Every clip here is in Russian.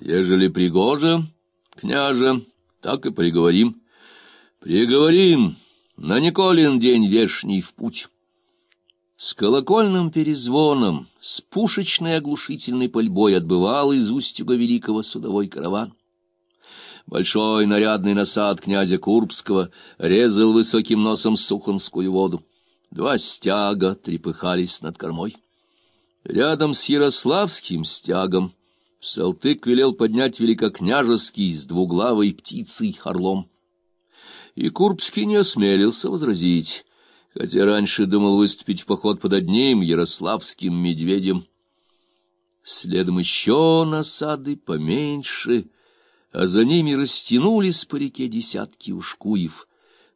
Ежели пригоже, княже, так и приговорим. Приговорим на Николин день вешний в путь. С колокольным перезвоном, с пушечной оглушительной пальбой отбывал из Устюга Великого судовой караван. Большой нарядный насад князя Курбского резал высоким носом сухонскую воду. Два стяга трепыхались над кормой. Рядом с Ярославским стягом Салтык велел поднять великокняжеский с двуглавой птицей орлом. И Курбский не осмелился возразить, хотя раньше думал выступить в поход под одним ярославским медведем. Следом еще насады поменьше, а за ними растянулись по реке десятки ушкуев.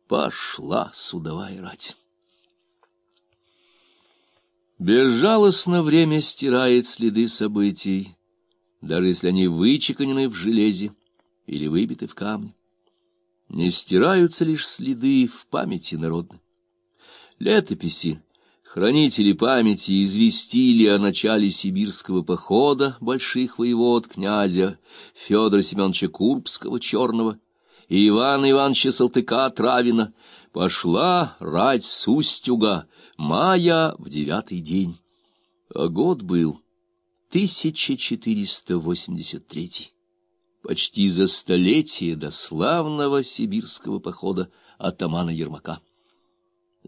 Пошла судовая рать. Безжалостно время стирает следы событий, даже если они вычеканены в железе или выбиты в камне. Не стираются лишь следы в памяти народной. Летописи, хранители памяти известили о начале сибирского похода больших воевод князя Федора Семеновича Курбского Черного и Ивана Ивановича Салтыка Травина. Пошла рать с Устюга, мая в девятый день. А год был 1483 почти за столетие до славного сибирского похода атамана Ермака.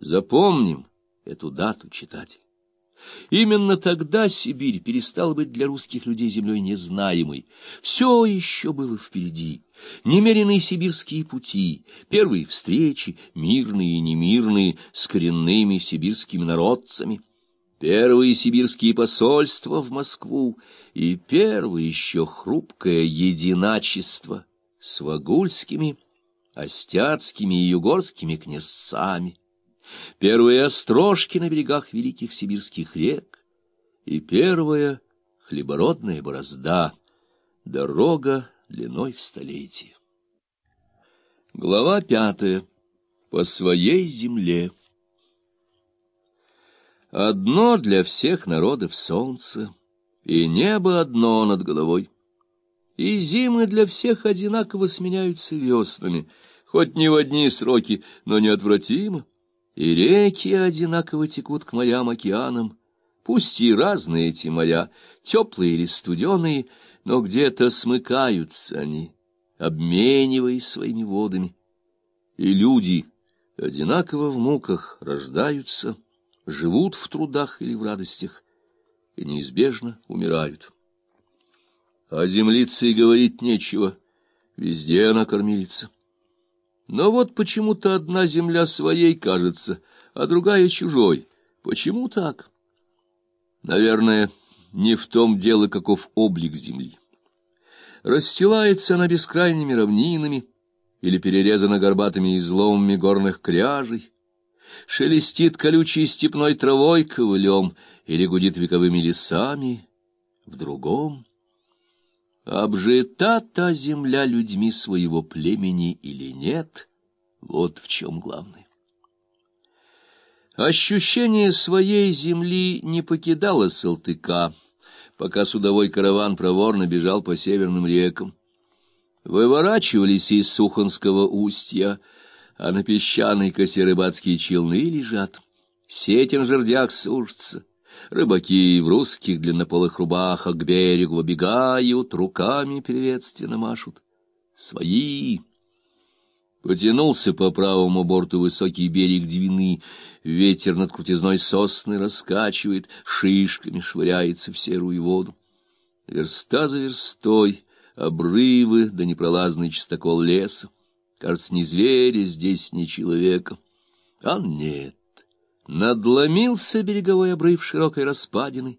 Запомним эту дату, читатель. Именно тогда Сибирь перестала быть для русских людей землей незнаемой. Все еще было впереди. Немеренные сибирские пути, первые встречи, мирные и немирные, с коренными сибирскими народцами, первые сибирские посольства в Москву и первое еще хрупкое единачество с вагульскими, остяцкими и югорскими князцами первые острожки на берегах великих сибирских рек и первая хлебородная борозда, дорога длиной в столетие. Глава пятая. По своей земле. Одно для всех народов солнце, и небо одно над головой. И зимы для всех одинаково сменяются веснами, хоть не в одни сроки, но неотвратимо. И реки одинаково текут к морям, океанам, пусть и разные эти моря, теплые или студеные, но где-то смыкаются они, обмениваясь своими водами. И люди одинаково в муках рождаются, живут в трудах или в радостях, и неизбежно умирают. А землице и говорить нечего, везде она кормилица. Но вот почему-то одна земля своей кажется, а другая чужой. Почему так? Наверное, не в том дело, каков облик земли. Расстилается она бескрайними равнинами или перерезана горбатыми изломами горных кряжей, шелестит колючей степной травой ковылем или гудит вековыми лесами в другом. Обжита та земля людьми своего племени или нет, вот в чем главное. Ощущение своей земли не покидало Салтыка, пока судовой караван проворно бежал по северным рекам. Выворачивались из Суханского устья, а на песчаной косе рыбацкие челны лежат, сетен жердях сушится. Рыбаки в русских длиннополых рубахах к берегу выбегают, руками приветственно машут. Свои. Потянулся по правому борту высокий берег Двины, ветер над крутизной сосны раскачивает, шишками швыряется в серую воду. Верста за верстой, обрывы да непролазный чистокол леса. Кажется, ни зверя здесь, ни человека. А нет. Надломился береговой обрыв широкой распадины,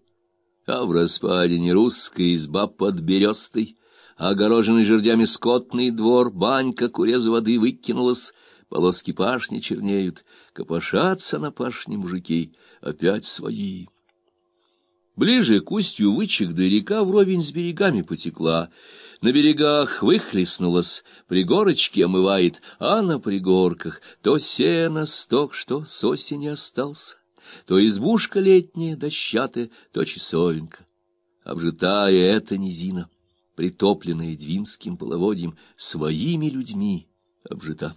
а в распадине русская изба под берестой, огороженный жердями скотный двор, банька курезу воды выкинулась, полоски пашни чернеют, копошатся на пашне мужики, опять свои. Ближе к устью вычек да река вровень с берегами потекла, на берегах выхлестнулась, пригорочки омывает, а на пригорках то сено сток, что с осени остался, то избушка летняя, дощатая, то часовенка. Обжитая эта низина, притопленная Двинским половодьем, своими людьми обжита.